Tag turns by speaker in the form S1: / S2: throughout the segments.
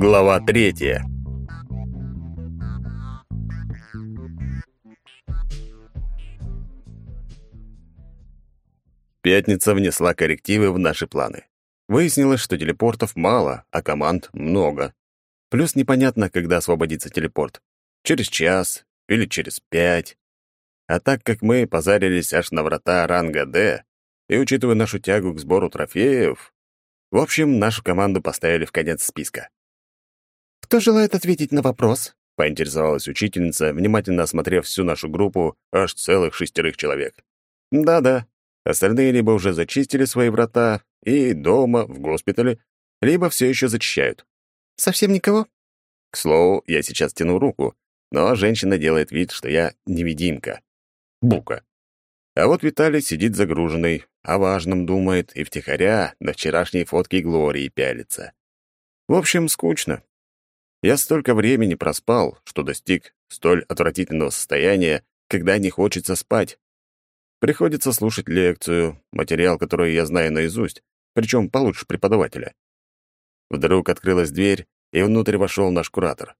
S1: Глава третья. Пятница внесла коррективы в наши планы. Выяснилось, что телепортов мало, а команд много. Плюс непонятно, когда освободится телепорт. Через час или через пять. А так как мы позарились аж на врата ранга «Д», и учитывая нашу тягу к сбору трофеев... В общем, нашу команду поставили в конец списка.
S2: «Кто желает ответить на вопрос?»
S1: — поинтересовалась учительница, внимательно осмотрев всю нашу группу, аж целых шестерых человек. «Да-да, остальные либо уже зачистили свои врата и дома, в госпитале, либо все еще зачищают.
S2: «Совсем никого?»
S1: К слову, я сейчас тяну руку, но женщина делает вид, что я невидимка. Бука. А вот Виталий сидит загруженный, о важном думает и втихаря на вчерашней фотке Глории пялится. В общем, скучно. Я столько времени проспал, что достиг столь отвратительного состояния, когда не хочется спать. Приходится слушать лекцию, материал, который я знаю наизусть, причем получше преподавателя. Вдруг открылась дверь, и внутрь вошел наш куратор.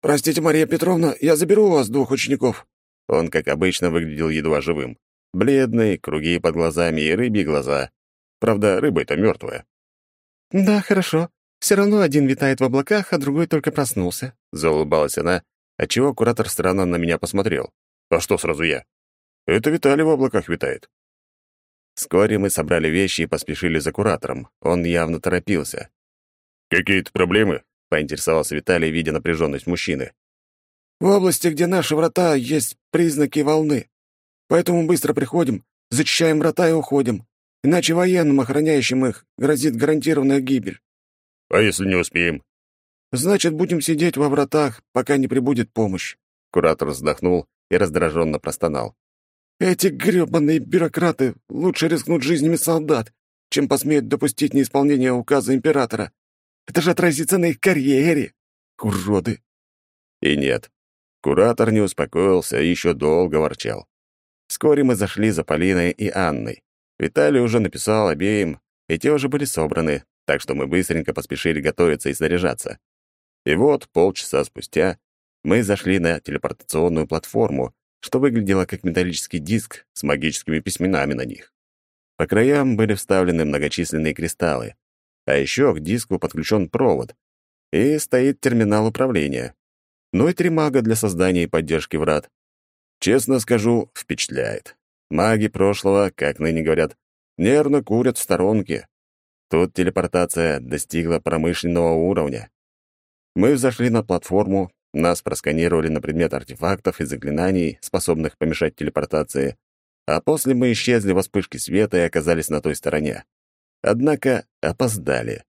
S3: «Простите, Мария Петровна, я заберу у вас двух учеников».
S1: Он, как обычно, выглядел едва живым. Бледный, круги под глазами и рыбьи глаза. Правда, рыба-то мертвая.
S2: «Да, хорошо. Все равно один витает в облаках, а другой только проснулся», —
S1: заулыбалась она, отчего куратор странно на меня посмотрел. «А что сразу я? Это Виталий в облаках витает». Вскоре мы собрали вещи и поспешили за куратором. Он явно торопился. «Какие-то проблемы?» — поинтересовался Виталий, видя напряженность мужчины.
S3: «В области, где наши врата, есть признаки волны. Поэтому быстро приходим, зачищаем врата и уходим. Иначе военным, охраняющим их, грозит гарантированная гибель».
S1: «А если не успеем?»
S3: «Значит, будем сидеть во вратах, пока не прибудет помощь».
S1: Куратор вздохнул и раздраженно простонал.
S3: «Эти грёбаные бюрократы лучше рискнут жизнями солдат, чем посмеют допустить неисполнение указа императора. Это же отразится на их карьере. Уроды!»
S1: И нет, куратор не успокоился и еще долго ворчал. Вскоре мы зашли за Полиной и Анной. Виталий уже написал обеим, и те уже были собраны, так что мы быстренько поспешили готовиться и заряжаться. И вот полчаса спустя мы зашли на телепортационную платформу, что выглядело как металлический диск с магическими письменами на них. По краям были вставлены многочисленные кристаллы, а еще к диску подключен провод, и стоит терминал управления. Ну и три мага для создания и поддержки врат. Честно скажу, впечатляет. Маги прошлого, как ныне говорят, нервно курят в сторонке, Тут телепортация достигла промышленного уровня. Мы взошли на платформу, нас просканировали на предмет артефактов и заклинаний, способных помешать телепортации, а после мы исчезли во вспышке света и оказались на той стороне. Однако опоздали.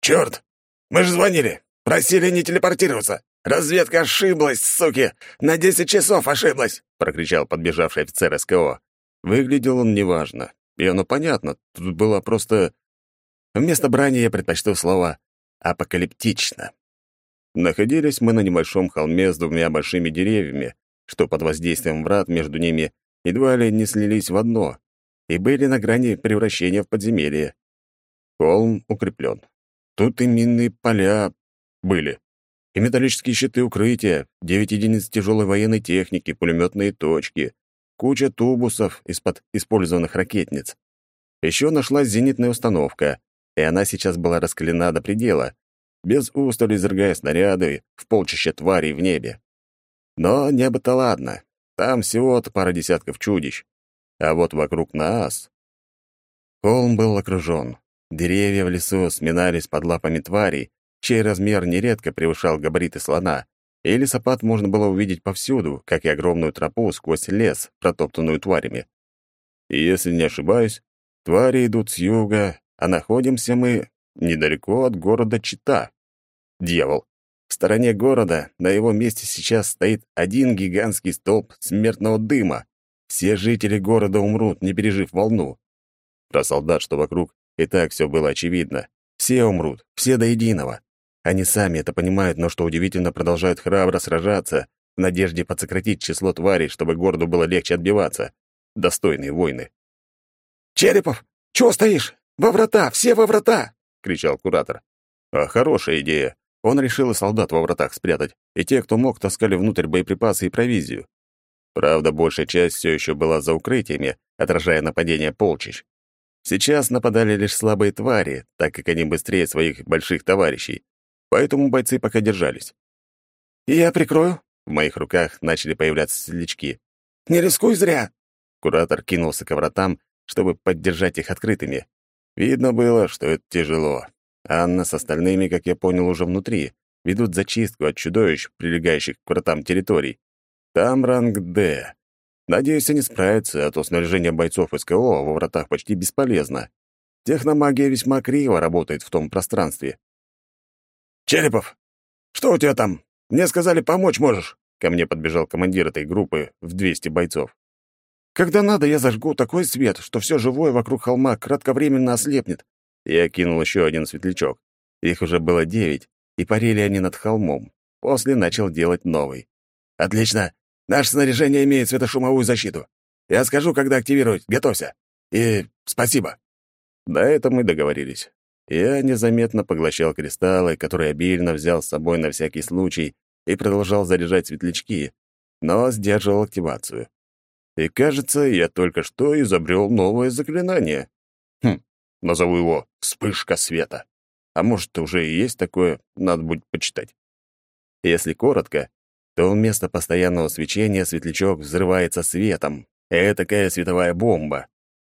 S4: «Чёрт! Мы же звонили! Просили не телепортироваться! Разведка ошиблась, суки! На десять часов ошиблась!» — прокричал подбежавший офицер СКО.
S1: Выглядел он неважно. И оно понятно, тут было просто... Вместо брани я предпочту слово «апокалиптично». Находились мы на небольшом холме с двумя большими деревьями, что под воздействием врат между ними едва ли не слились в одно, и были на грани превращения в подземелье. Холм укреплен. Тут и минные поля были, и металлические щиты укрытия, девять единиц тяжелой военной техники, пулеметные точки, куча тубусов из-под использованных ракетниц. Еще нашлась зенитная установка, и она сейчас была раскалена до предела, без устали изрыгая снаряды в полчища тварей в небе. Но небо-то ладно, там всего-то пара десятков чудищ. А вот вокруг нас... Холм был окружен. Деревья в лесу сминались под лапами тварей, чей размер нередко превышал габариты слона, и лесопад можно было увидеть повсюду, как и огромную тропу сквозь лес, протоптанную тварями. И если не ошибаюсь, твари идут с юга, а находимся мы недалеко от города Чита. Дьявол. В стороне города на его месте сейчас стоит один гигантский столб смертного дыма. Все жители города умрут, не пережив волну. Про солдат, что вокруг, и так все было очевидно. Все умрут, все до единого. Они сами это понимают, но, что удивительно, продолжают храбро сражаться в надежде подсократить число тварей, чтобы городу было легче отбиваться. Достойные войны.
S3: «Черепов, чего стоишь? Во врата! Все во врата!» — кричал куратор.
S1: А хорошая идея. Он решил и солдат во вратах спрятать, и те, кто мог, таскали внутрь боеприпасы и провизию. Правда, большая часть все еще была за укрытиями, отражая нападение полчищ. Сейчас нападали лишь слабые твари, так как они быстрее своих больших товарищей. Поэтому бойцы пока держались.
S3: «Я прикрою».
S1: В моих руках начали появляться светлячки.
S3: «Не рискуй зря!»
S1: Куратор кинулся к вратам, чтобы поддержать их открытыми. Видно было, что это тяжело. Анна с остальными, как я понял, уже внутри, ведут зачистку от чудовищ, прилегающих к вратам территорий. Там ранг «Д». Надеюсь, они справятся, а то снаряжение бойцов СКО во вратах почти бесполезно. Техномагия весьма криво работает в том пространстве.
S3: «Черепов, что у тебя там? Мне сказали, помочь можешь».
S1: Ко мне подбежал командир этой группы в 200 бойцов.
S3: «Когда надо, я зажгу такой свет, что все живое вокруг холма кратковременно ослепнет».
S1: Я кинул еще один светлячок. Их уже было девять, и парили они над холмом. После начал делать новый.
S3: «Отлично. Наше снаряжение имеет светошумовую защиту. Я скажу, когда активировать. Готовься. И спасибо».
S1: До этого мы договорились. Я незаметно поглощал кристаллы, которые обильно взял с собой на всякий случай, и продолжал заряжать светлячки, но сдерживал активацию. И, кажется, я только что изобрел новое заклинание. Хм, назову его «Вспышка света». А может, уже и есть такое, надо будет почитать. Если коротко, то вместо постоянного свечения светлячок взрывается светом. Это такая световая бомба.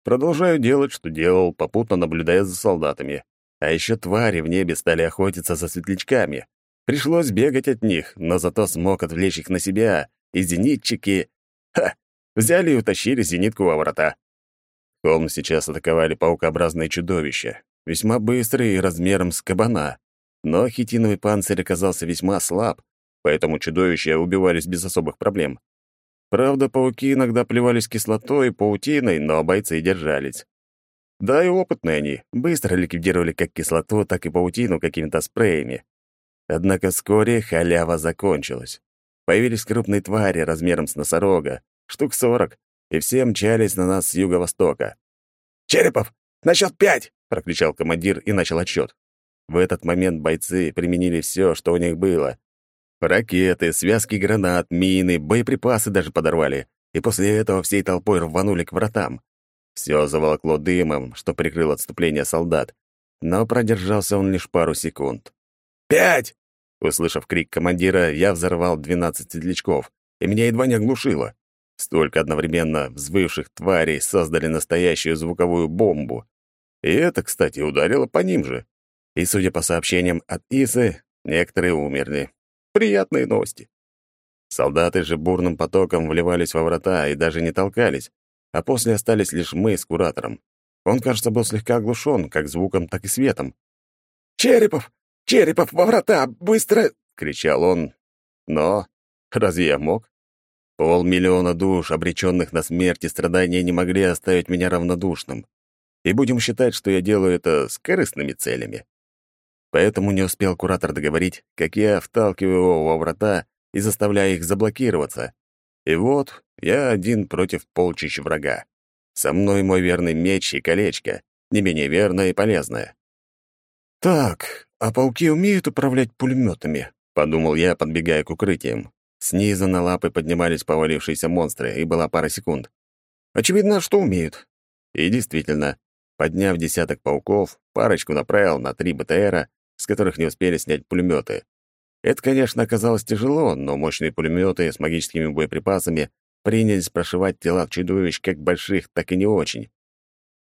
S1: Продолжаю делать, что делал, попутно наблюдая за солдатами. А еще твари в небе стали охотиться за светлячками. Пришлось бегать от них, но зато смог отвлечь их на себя, и зенитчики... Ха! Взяли и утащили зенитку во врата. Холм сейчас атаковали паукообразные чудовища, весьма быстрые и размером с кабана. Но хитиновый панцирь оказался весьма слаб, поэтому чудовища убивались без особых проблем. Правда, пауки иногда плевались кислотой и паутиной, но бойцы держались. Да и опытные они, быстро ликвидировали как кислоту, так и паутину какими-то спреями. Однако вскоре халява закончилась. Появились крупные твари размером с носорога, штук сорок, и все мчались на нас с юго-востока.
S3: «Черепов, на счет пять!» — прокричал
S1: командир и начал отсчет. В этот момент бойцы применили все, что у них было. Ракеты, связки гранат, мины, боеприпасы даже подорвали, и после этого всей толпой рванули к вратам. Все заволокло дымом, что прикрыл отступление солдат, но продержался он лишь пару секунд.
S3: «Пять!»
S1: Услышав крик командира, я взорвал двенадцать светлячков, и меня едва не оглушило. Столько одновременно взвывших тварей создали настоящую звуковую бомбу. И это, кстати, ударило по ним же. И, судя по сообщениям от Исы, некоторые умерли. Приятные новости. Солдаты же бурным потоком вливались во врата и даже не толкались, а после остались лишь мы с куратором. Он, кажется, был слегка оглушен как звуком, так и светом.
S3: «Черепов! Черепов, во врата! Быстро!»
S1: — кричал он. Но разве я мог? Полмиллиона душ, обреченных на смерть и страдания, не могли оставить меня равнодушным. И будем считать, что я делаю это с корыстными целями. Поэтому не успел куратор договорить, как я вталкиваю его во врата и заставляю их заблокироваться. И вот я один против полчищ врага. Со мной мой верный меч и колечко, не менее верное и полезное. «Так, а пауки умеют управлять пулеметами?» — подумал я, подбегая к укрытиям. Снизу на лапы поднимались повалившиеся монстры, и была пара секунд. Очевидно, что умеют. И действительно, подняв десяток пауков, парочку направил на три БТРа, с которых не успели снять пулеметы. Это, конечно, оказалось тяжело, но мощные пулеметы с магическими боеприпасами принялись прошивать тела чудовищ как больших, так и не очень.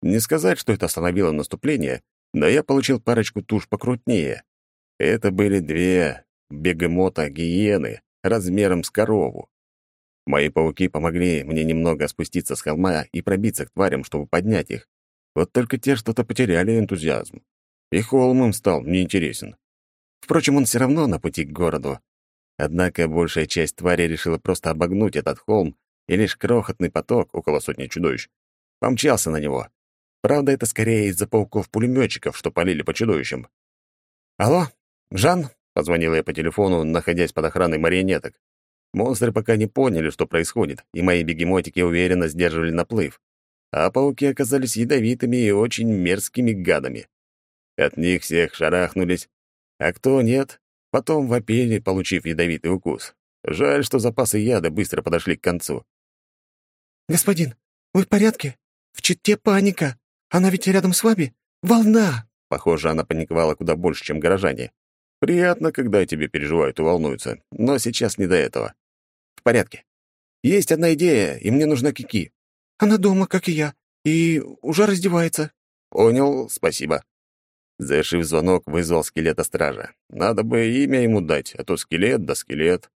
S1: Не сказать, что это остановило наступление, но я получил парочку туш покрупнее. Это были две бегемота-гиены размером с корову. Мои пауки помогли мне немного спуститься с холма и пробиться к тварям, чтобы поднять их. Вот только те что-то потеряли энтузиазм. И холм им стал неинтересен. Впрочем, он все равно на пути к городу. Однако большая часть тварей решила просто обогнуть этот холм, и лишь крохотный поток, около сотни чудовищ, помчался на него. Правда, это скорее из-за пауков-пулеметчиков, что полили по чудовищам. «Алло, Жан?» — позвонил я по телефону, находясь под охраной марионеток. Монстры пока не поняли, что происходит, и мои бегемотики уверенно сдерживали наплыв. А пауки оказались ядовитыми и очень мерзкими гадами. От них всех шарахнулись, А кто нет, потом вопили, получив ядовитый укус. Жаль, что запасы яда быстро подошли к концу.
S2: «Господин, вы в порядке? В чите паника. Она ведь рядом с вами. Волна!»
S1: Похоже, она паниковала куда больше, чем горожане. Приятно, когда тебе переживают и волнуются, но сейчас не до этого. В порядке. Есть одна идея, и мне нужна Кики.
S2: Она дома, как и я, и уже раздевается.
S1: Понял, спасибо. Зашив звонок, вызвал скелета стража. Надо бы имя ему дать, а то скелет да скелет.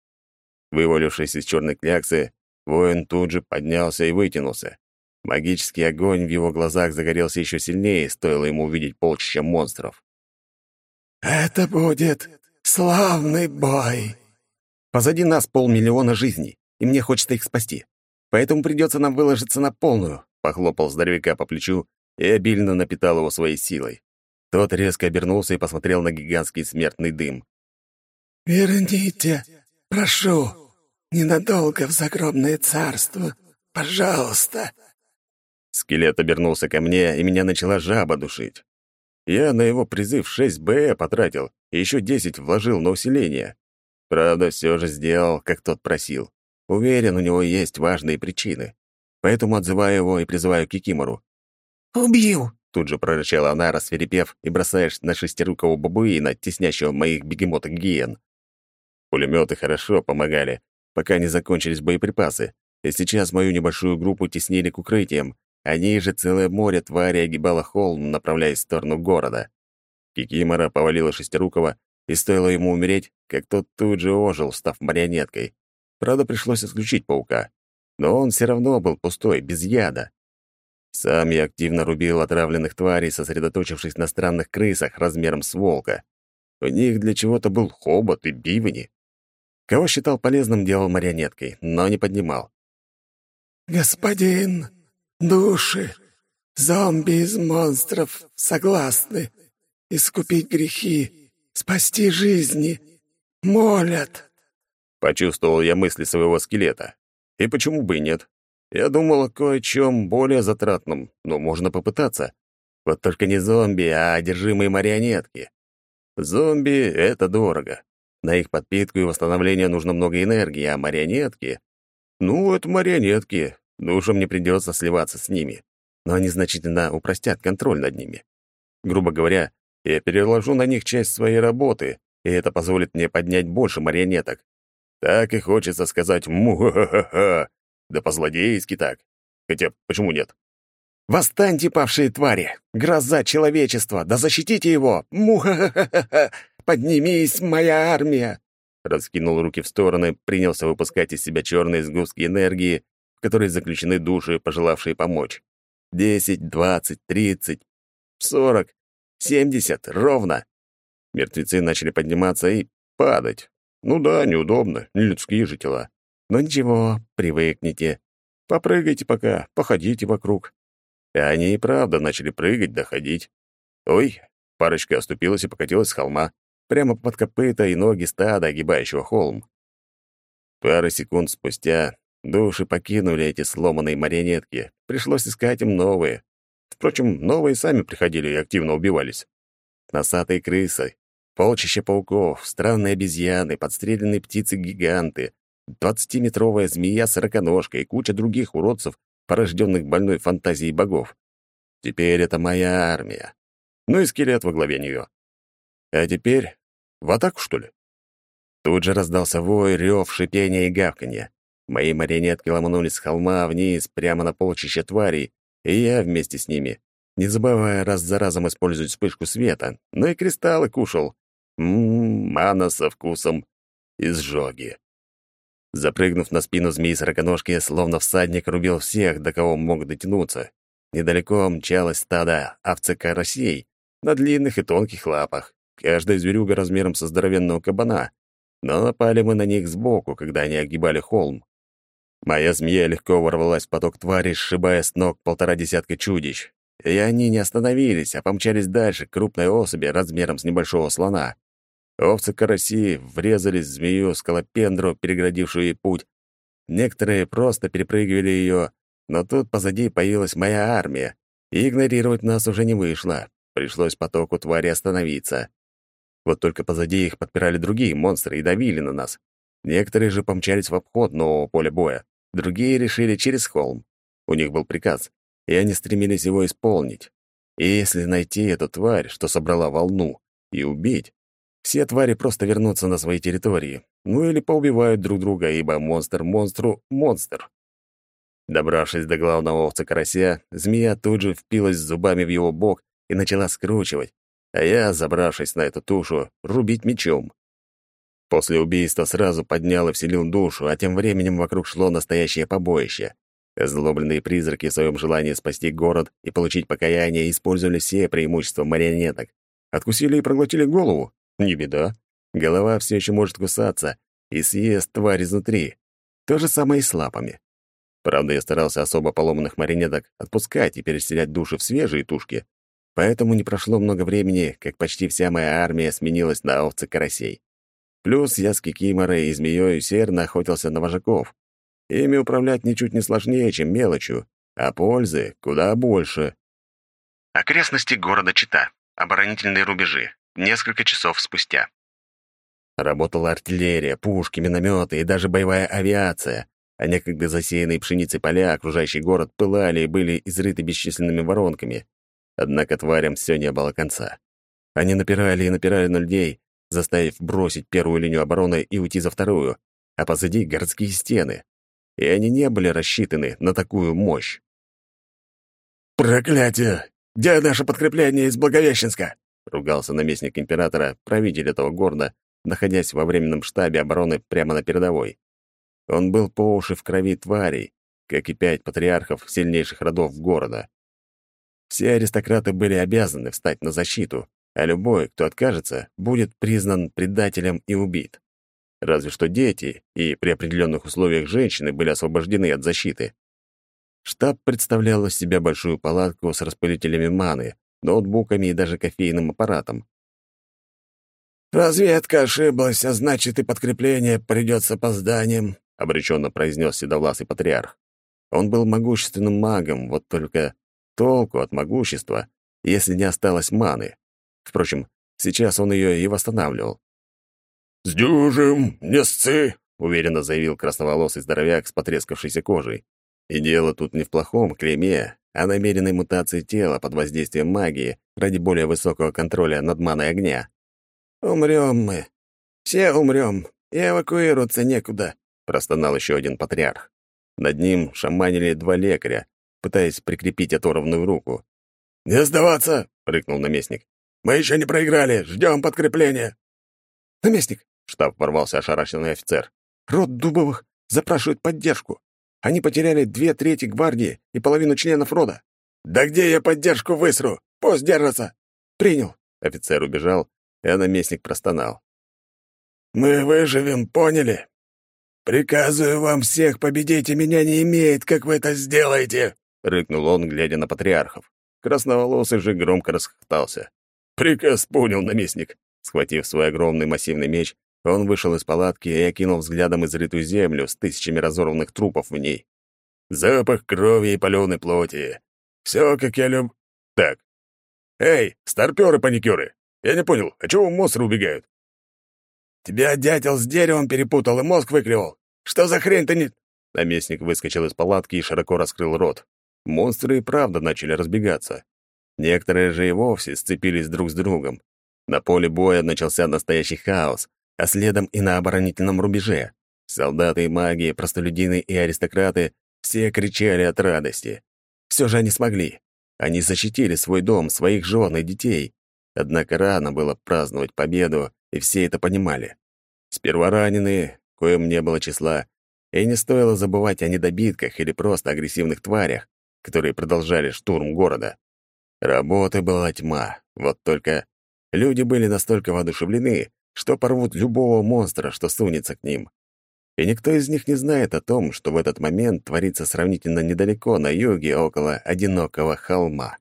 S1: Вывалившись из черной кляксы, воин тут же поднялся и вытянулся. Магический огонь в его глазах загорелся еще сильнее, стоило ему увидеть полчища монстров.
S3: «Это будет славный бой!»
S1: Позади нас полмиллиона жизней, и мне хочется их спасти. Поэтому придется нам выложиться на полную», — похлопал здоровяка по плечу и обильно напитал его своей силой. Тот резко обернулся и посмотрел на гигантский смертный дым.
S3: «Верните, прошу, ненадолго в загробное царство, пожалуйста!»
S1: Скелет обернулся ко мне, и меня начала жаба душить. Я на его призыв 6 БЭ потратил, и еще 10 вложил на усиление. Правда, все же сделал, как тот просил. Уверен, у него есть важные причины. Поэтому отзываю его и призываю Кикимору.
S2: «Убью!»
S1: — тут же прорычала она, рассверепев, и бросаешь на шестирукого бабуина, теснящего моих бегемоток гиен. Пулеметы хорошо помогали, пока не закончились боеприпасы, и сейчас мою небольшую группу теснили к укрытиям, они же целое море твари огибало холм, направляясь в сторону города. Кикимора повалила Шестирукова, и стоило ему умереть, как тот тут же ожил, став марионеткой. Правда, пришлось отключить паука. Но он все равно был пустой, без яда. Сам я активно рубил отравленных тварей, сосредоточившись на странных крысах размером с волка. У них для чего-то был хобот и бивни. Кого считал полезным, делал марионеткой, но не поднимал.
S3: «Господин, Души, зомби из монстров согласны искупить грехи, спасти жизни, молят.
S1: Почувствовал я мысли своего скелета. И почему бы и нет? Я думал о кое-чем более затратном, но можно попытаться. Вот только не зомби, а одержимые марионетки. Зомби — это дорого. На их подпитку и восстановление нужно много энергии, а марионетки... Ну, это марионетки, Душам не придется сливаться с ними, но они значительно упростят контроль над ними. Грубо говоря, я переложу на них часть своей работы, и это позволит мне поднять больше марионеток. Так и хочется сказать «му-ха-ха-ха», да по-злодейски так. Хотя, почему нет? «Восстаньте, павшие твари! Гроза человечества! Да защитите его! Му-ха-ха-ха-ха! Поднимись, моя армия!» Раскинул руки в стороны, принялся выпускать из себя черные сгустки энергии, в которой заключены души, пожелавшие помочь. Десять, двадцать, тридцать, сорок, семьдесят, ровно. Мертвецы начали подниматься и падать. Ну да, неудобно, не людские же тела. Но ничего, привыкните. Попрыгайте пока, походите вокруг. И они и правда начали прыгать, доходить. Ой, парочка оступилась и покатилась с холма, прямо под копыта и ноги стада, огибающего холм. Пары секунд спустя Души покинули эти сломанные марионетки. Пришлось искать им новые. Впрочем, новые сами приходили и активно убивались. Носатые крысы, полчища пауков, странные обезьяны, подстреленные птицы-гиганты, двадцатиметровая змея-сороконожка и куча других уродцев, порожденных больной фантазией богов. Теперь это моя армия. Ну и скелет во главе нее. А теперь в атаку, что ли? Тут же раздался вой, рев, шипение и гавканье. Мои марионетки ломанулись с холма вниз, прямо на полчища тварей, и я вместе с ними, не забывая раз за разом использовать вспышку света, но и кристаллы кушал. Ммм, мана со вкусом изжоги. Запрыгнув на спину змеи-сороконожки, словно всадник рубил всех, до кого мог дотянуться. Недалеко мчалось стадо овцы-карасей на длинных и тонких лапах, каждая зверюга размером со здоровенного кабана. Но напали мы на них сбоку, когда они огибали холм. Моя змея легко ворвалась в поток тварей, сшибая с ног полтора десятка чудищ. И они не остановились, а помчались дальше к крупной особи размером с небольшого слона. Овцы-караси врезались в змею скалопендру, переградившую ей путь. Некоторые просто перепрыгивали ее, но тут позади появилась моя армия, и игнорировать нас уже не вышло. Пришлось потоку твари остановиться. Вот только позади их подпирали другие монстры и давили на нас. Некоторые же помчались в обход нового поля боя, другие решили через холм. У них был приказ, и они стремились его исполнить. И если найти эту тварь, что собрала волну, и убить, все твари просто вернутся на свои территории, ну или поубивают друг друга, ибо монстр монстру — монстр. Добравшись до главного овца-карася, змея тут же впилась зубами в его бок и начала скручивать, а я, забравшись на эту тушу, рубить мечом. После убийства сразу поднял и вселил душу, а тем временем вокруг шло настоящее побоище. Злобленные призраки в своем желании спасти город и получить покаяние использовали все преимущества марионеток. Откусили и проглотили голову. Не беда. Голова все еще может кусаться и съест тварь изнутри. То же самое и с лапами. Правда, я старался особо поломанных марионеток отпускать и переселять души в свежие тушки. Поэтому не прошло много времени, как почти вся моя армия сменилась на овцы-карасей. Плюс я с Кикиморой и Змеёй усердно охотился на вожаков. Ими управлять ничуть не сложнее, чем мелочью, а пользы куда больше.
S5: Окрестности города Чита. Оборонительные рубежи. Несколько часов спустя.
S1: Работала артиллерия, пушки, минометы и даже боевая авиация, а некогда засеянные пшеницей поля, окружающий город, пылали и были изрыты бесчисленными воронками. Однако тварям все не было конца. Они напирали и напирали на людей, заставив бросить первую линию обороны и уйти за вторую, а позади — городские стены. И они не были рассчитаны на такую мощь.
S4: «Проклятие! Где наше подкрепление из Благовещенска?»
S1: — ругался наместник императора, правитель этого города, находясь во временном штабе обороны прямо на передовой. Он был по уши в крови тварей, как и пять патриархов сильнейших родов города. Все аристократы были обязаны встать на защиту, а любой, кто откажется, будет признан предателем и убит. Разве что дети и при определенных условиях женщины были освобождены от защиты. Штаб представлял из себя большую палатку с распылителями маны, ноутбуками и даже кофейным аппаратом.
S4: «Разведка ошиблась, а значит, и подкрепление придет с опозданием», —
S1: обреченно произнес седовласый патриарх. Он был могущественным магом, вот только толку от могущества, если не осталось маны. Впрочем, сейчас он ее и восстанавливал.
S4: «Сдюжим, не сцы!»
S1: — уверенно заявил красноволосый здоровяк с потрескавшейся кожей. И дело тут не в плохом клейме, а намеренной мутации тела под воздействием магии ради более высокого контроля над маной огня.
S2: «Умрем мы. Все умрем. И эвакуироваться некуда», — простонал еще один патриарх.
S1: Над ним шаманили два лекаря, пытаясь прикрепить оторванную руку.
S4: «Не сдаваться!» — рыкнул наместник. «Мы еще не проиграли. Ждем подкрепления».
S2: «Наместник!»
S1: — штаб ворвался ошарашенный офицер.
S2: «Род Дубовых запрашивает поддержку. Они потеряли две трети гвардии и половину членов рода».
S4: «Да где я поддержку высру? Пусть держатся!»
S2: «Принял!»
S1: — офицер убежал, и наместник простонал.
S4: «Мы выживем, поняли? Приказываю вам всех победить, и меня не имеет, как вы это сделаете!»
S1: — рыкнул он, глядя на патриархов. Красноволосый же громко расхохотался. «Приказ понял, наместник!» Схватив свой огромный массивный меч, он вышел из палатки и окинул взглядом изрытую землю с тысячами разорванных трупов в ней.
S4: «Запах крови и паленой плоти. Все, как я люб...» «Так. Эй, старпёры-паникёры! Я не понял, а чего монстры убегают? Тебя дятел с деревом перепутал и мозг выклевал. Что за хрень ты не...»
S1: Наместник выскочил из палатки и широко раскрыл рот. Монстры и правда начали разбегаться. Некоторые же и вовсе сцепились друг с другом. На поле боя начался настоящий хаос, а следом и на оборонительном рубеже. Солдаты и маги, простолюдины и аристократы все кричали от радости. Все же они смогли. Они защитили свой дом, своих жен и детей. Однако рано было праздновать победу, и все это понимали. Сперва раненые, коим не было числа, и не стоило забывать о недобитках или просто агрессивных тварях, которые продолжали штурм города. Работы была тьма, вот только люди были настолько воодушевлены, что порвут любого монстра, что сунется к ним. И никто из них не знает о том, что в этот момент творится сравнительно недалеко на юге около одинокого холма.